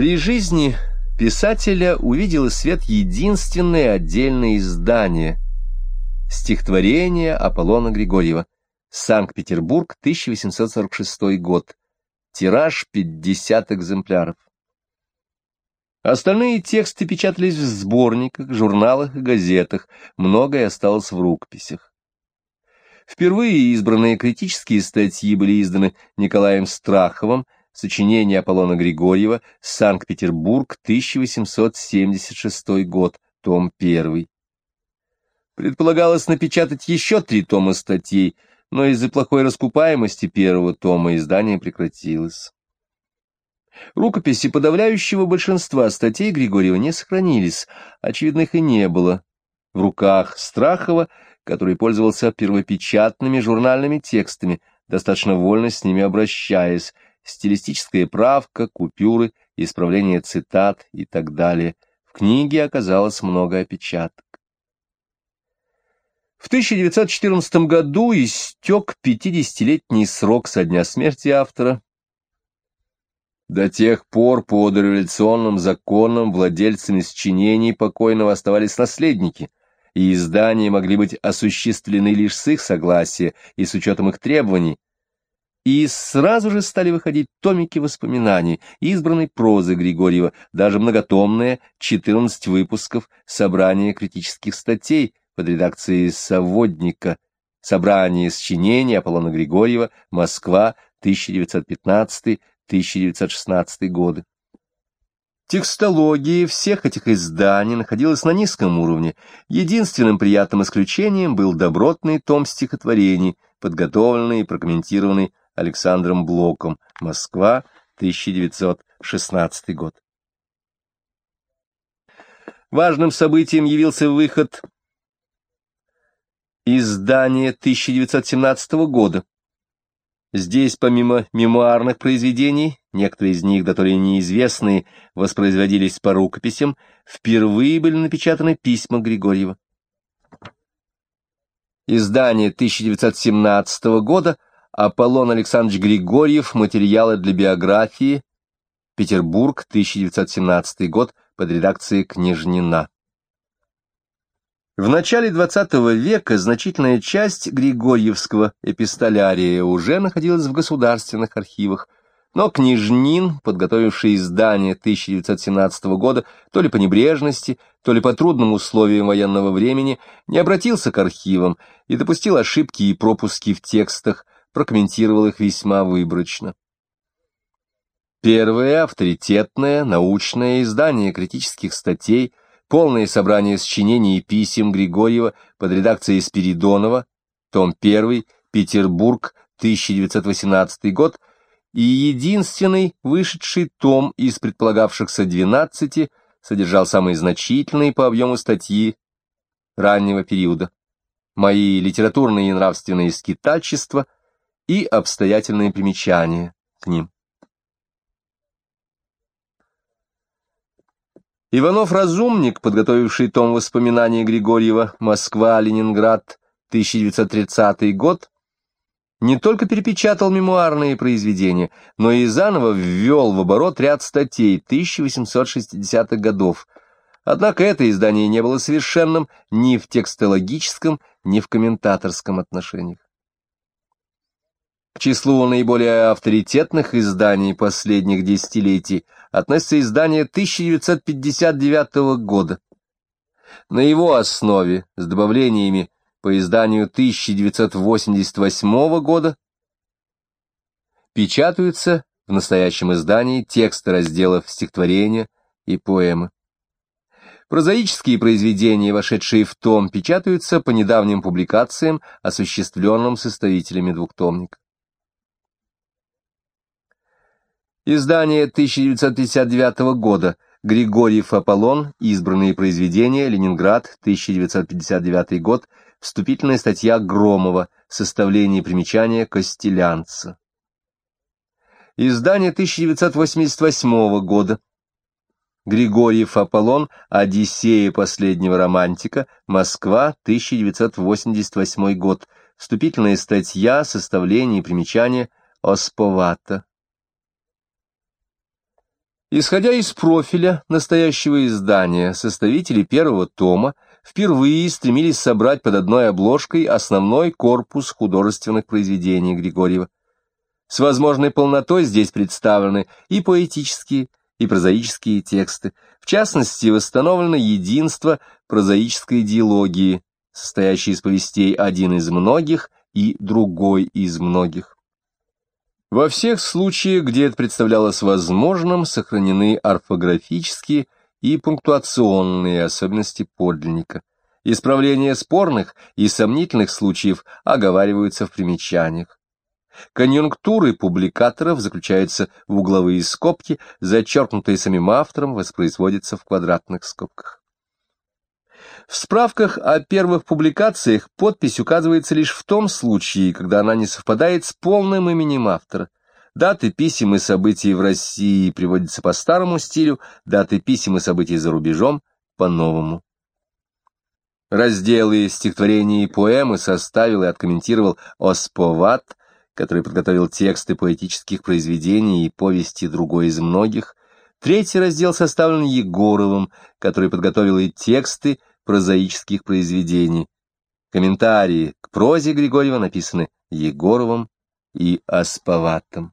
При жизни писателя увидело свет единственное отдельное издание — стихотворение Аполлона Григорьева, Санкт-Петербург, 1846 год, тираж 50 экземпляров. Остальные тексты печатались в сборниках, журналах и газетах, многое осталось в рукописях. Впервые избранные критические статьи были изданы Николаем Страховым, сочинение Аполлона Григорьева, Санкт-Петербург, 1876 год, том 1. Предполагалось напечатать еще три тома статей, но из-за плохой раскупаемости первого тома издание прекратилось. Рукописи подавляющего большинства статей Григорьева не сохранились, очевидных и не было. В руках Страхова, который пользовался первопечатными журнальными текстами, достаточно вольно с ними обращаясь, стилистическая правка, купюры, исправление цитат и так далее. В книге оказалось много опечаток. В 1914 году истек 50-летний срок со дня смерти автора, до тех пор по дореволюционным законам владельцами сочинений покойного оставались наследники, и издания могли быть осуществлены лишь с их согласия и с учетом их требований. И сразу же стали выходить томики воспоминаний, избранной прозы Григорьева, даже многотомные, 14 выпусков собрания критических статей под редакцией Соводника, собрание сочинений Аполлона Григорьева, Москва, 1915 1916 годы. Текстология всех этих изданий находилась на низком уровне. Единственным приятным исключением был добротный том стихотворений, подготовленный и прокомментированный Александром Блоком. Москва, 1916 год. Важным событием явился выход издания 1917 года. Здесь, помимо мемуарных произведений, некоторые из них, которые неизвестные, воспроизводились по рукописям, впервые были напечатаны письма Григорьева. Издание 1917 года Аполлон Александрович Григорьев «Материалы для биографии», Петербург, 1917 год, под редакцией Княжнина. В начале XX века значительная часть Григорьевского эпистолярия уже находилась в государственных архивах, но Княжнин, подготовивший издание 1917 года, то ли по небрежности, то ли по трудным условиям военного времени, не обратился к архивам и допустил ошибки и пропуски в текстах, прокомментировал их весьма выборочно. Первое авторитетное научное издание критических статей – полное собрание сочинений и писем Григорьева под редакцией Спиридонова, том 1, Петербург, 1918 год, и единственный вышедший том из предполагавшихся 12 содержал самые значительные по объему статьи раннего периода, мои литературные и нравственные скитальчества и обстоятельные примечания к ним. Иванов-разумник, подготовивший том воспоминаний Григорьева «Москва-Ленинград, 1930 год», не только перепечатал мемуарные произведения, но и заново ввел в оборот ряд статей 1860-х годов. Однако это издание не было совершенным ни в текстологическом, ни в комментаторском отношениях. К числу наиболее авторитетных изданий последних десятилетий относится издание 1959 года. На его основе, с добавлениями по изданию 1988 года, печатаются в настоящем издании тексты разделов стихотворения и поэмы. Прозаические произведения, вошедшие в том, печатаются по недавним публикациям, осуществленным составителями двухтомника. Издание 1959 года. Григорьев Аполлон. Избранные произведения. Ленинград. 1959 год. Вступительная статья Громова. Составление примечания Костелянца. Издание 1988 года. Григорьев Аполлон. Одиссея последнего романтика. Москва. 1988 год. Вступительная статья. Составление примечания Осповата. Исходя из профиля настоящего издания, составители первого тома впервые стремились собрать под одной обложкой основной корпус художественных произведений Григорьева. С возможной полнотой здесь представлены и поэтические, и прозаические тексты. В частности, восстановлено единство прозаической диалогии, состоящей из повестей «один из многих» и «другой из многих». Во всех случаях, где это представлялось возможным, сохранены орфографические и пунктуационные особенности подлинника. Исправления спорных и сомнительных случаев оговариваются в примечаниях. Конъюнктуры публикаторов заключаются в угловые скобки, зачеркнутые самим автором воспроизводятся в квадратных скобках. В справках о первых публикациях подпись указывается лишь в том случае, когда она не совпадает с полным именем автора. Даты писем и событий в России приводятся по старому стилю, даты писем и событий за рубежом — по новому. Разделы стихотворений и поэмы составил и откомментировал Осповат, который подготовил тексты поэтических произведений и повести другой из многих. Третий раздел составлен Егоровым, который подготовил и тексты прозаических произведений. Комментарии к прозе Григорьева написаны Егоровым и Асповатом.